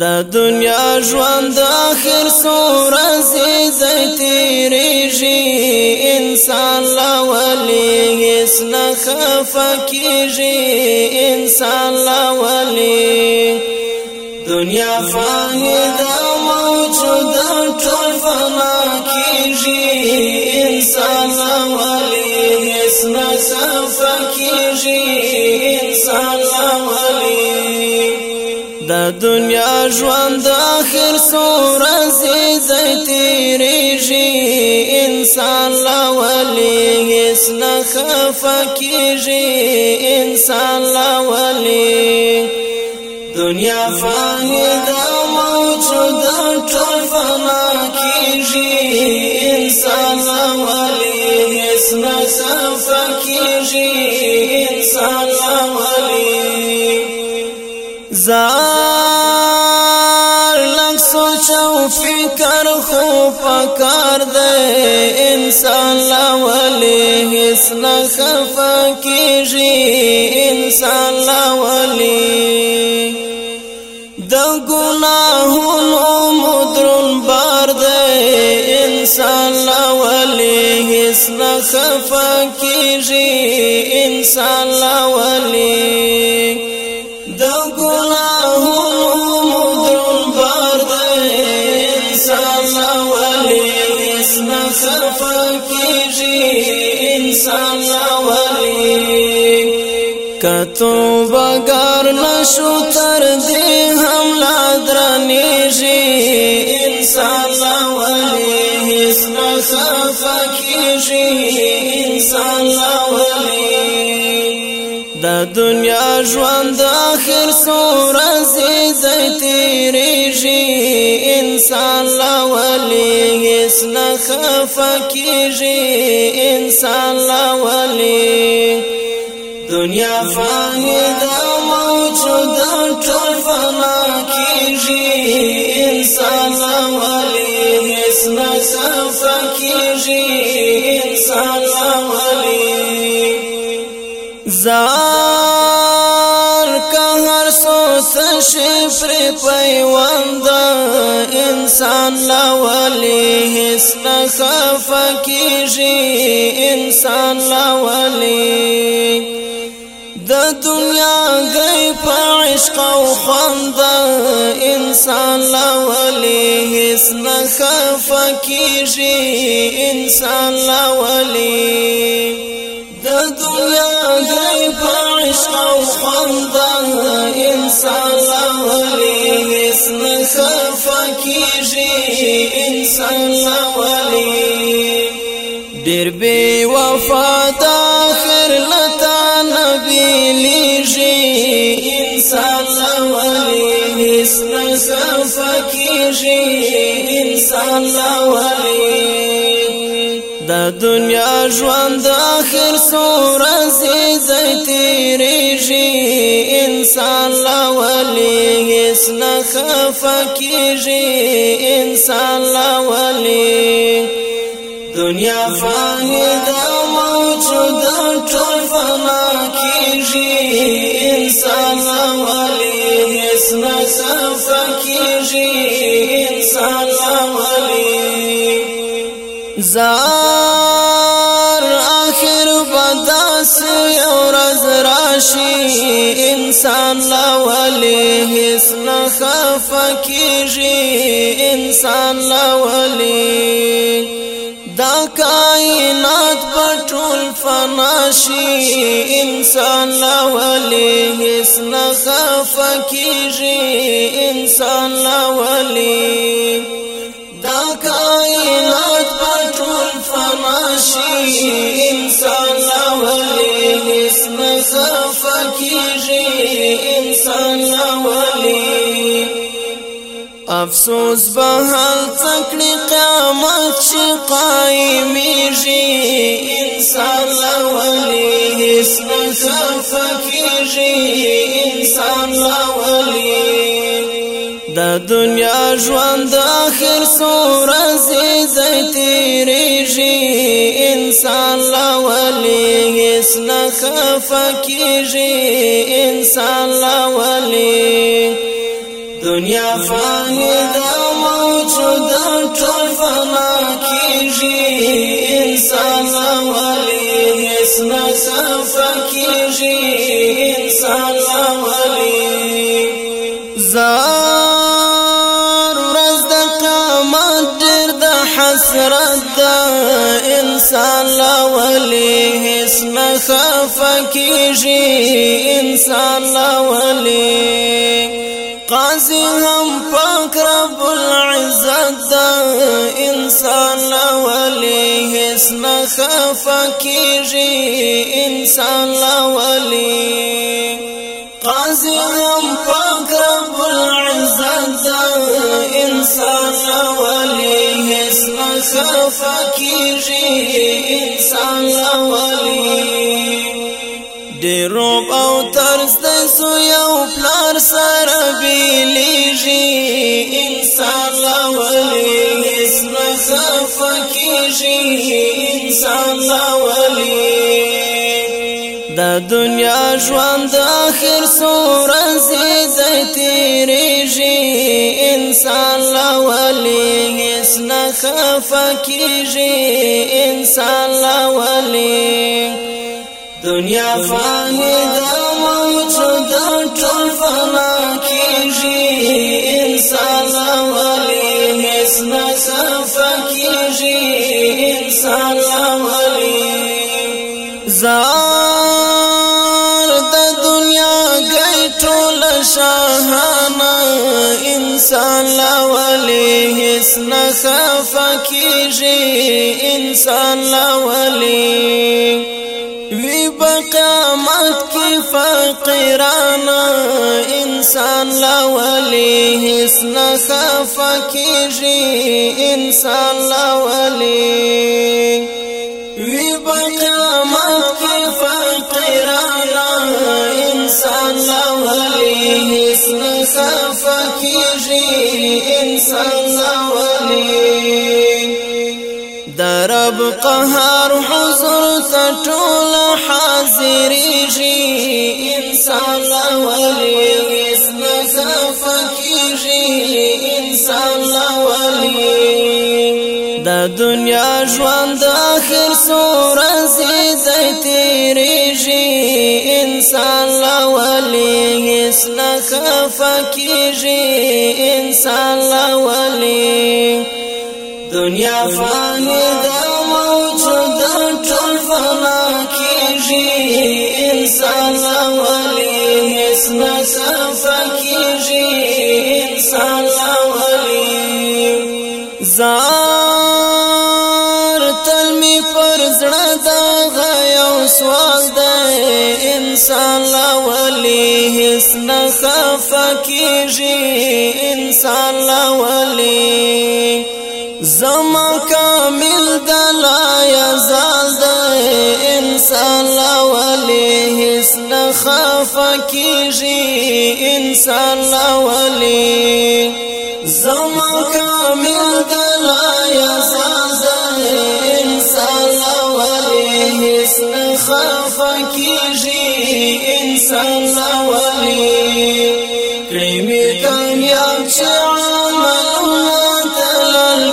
د دنیا ژوند اخر سور عزیز تیریږي انسان لا ولی اس نه خفکیږي انسان لا ولی دنیا فانی دا موجود ټول فنا کیږي انسان لا ولی اس نه خفکیږي دنیا ژوند اخر سور زیدای تیریږي انسان لا ولی اس نه خفکیږي انسان لا ولی دنیا فانیدا موجود ټول فنا کیږي انسان لا ولی اس نه خفکیږي انسان لا ولی زار او فکر خو پکار دی انسان لا ولی هیڅ نه خفا کیږي انسان لا ولی د ګناهونو مدرن بار دی انسان لا ولی هیڅ نه خفا کیږي انسان لا صرف کیږي انسان اوري کتو بغار نشو تر دې حمله درنيږي انسان اوري اسم صرف کیږي انسان اوري د دنیا ژوند اخر سور زې زې تیریږي انسان لاولی هیڅ نه خفکیږي انسان لاولی دنیا فانی دا موجود ټول فنا کیږي انسان لاولی هیڅ نه خفکیږي انسان لاولی زار سشی پری پیوند انسان لولی هس نخف کیجی انسان لولی د دنیا گئی پا عشق و خوند انسان لولی هس نخف کیجی انسان لولی دنیا دی پاش او خوند انسان لوري اسن خفکیږي انسان لوري ډېر بي وفات اخر لتا نبی لیږي انسان لوري اسن خفکیږي انسان لوري دنیا ژوند د اخر سور زیزای تیریږي انسان لا ولی اس نه خفکیږي انسان لا ولی دنیا فانیدا موجود ټول فنا کیږي انسان لا ولی اس نه خفکیږي انسان لا ولی زار داس یو رز راشی انسان لولی حس نخف کیجی انسان لولی دا کائنات پټول فناشی انسان لولی حس نخف کیجی انسان لولی دا کائنات پټول فناشی افسوس به هل تکړی قیامت چې قائمیږي انسان لولي هیڅ فکرږي انسان لولي د دنیا ژوند اخر سوره زې تیریږي انسان لولي هیڅ نه فکرږي انسان لولي دنیا فانیدا موجود ټول فنا کیږي انسان ولی اس نصف کیږي انسان ولی زار ورځ د قیامت ډېر د حسرت د انسان ولی اس نصف کیږي انسان ولی قاضي هم پاک رب العزت دا انسان لوليه اسم نخفا کیجی انسان لوليه قاضي هم پاک رب العزت دا انسان لوليه اسم نخفا کیجی انسان لوليه ډیروب او ترس د سو یو پلار سره بیلیږي انسان لا ولي اسم زفکیږي انسان لا ولي د دنیا ژوند اخر سور زید تیریږي انسان لا ولي اسم خفکیږي انسان لا ولي دنیا فانی دا موجود دا ټول فنا کیږي انسان ولی هیڅ نه صفه کیږي انسان ولی زار د دنیا گئی ټول شاهانه انسان ولی هیڅ نه کیږي انسان ولی په قیامت کې فقیرانا انسان لولي هیڅ نه خفکیږي انسان لولي وی په قیامت کې فقیرانا انسان لولي هیڅ نه خفکیږي انسان لولي درب قهار حضور ته سمولي دا دنیا ژوند د اخر سوره زی د تیریږي انسان لولي هیڅ نه خفکیږي انسان لولي دنیا فانی دا موجود ټول فنا کیږي انسان لولي هیڅ نه خفکیږي انسان لولي زار تل می پر زړه دا غو سوال د انسان لا ولي هیڅ نه خفکیږي انسان لا ولي زما کامل د لا یزال د انسان لا ولي هیڅ نه خفکیږي انسان لا ولي زما کامل دلایا زازه انسان لوري هیڅ نه خفه کیږي انسان لوري کړي می کامیاب چې عملونه تلل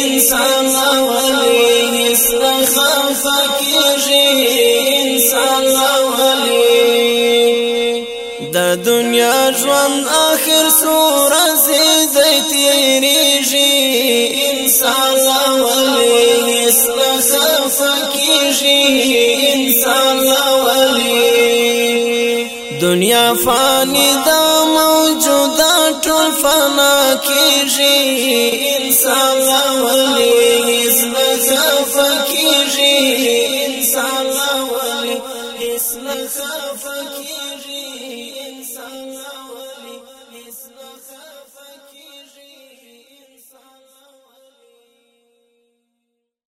انسان لوري هیڅ نه خفه انسان لوري د دنیا ژوند اخر سور تیریږي انسان ولې استخف کیږي انسان ولې دنیا فانی دا موجوده ټول فنا کیږي انسان ولې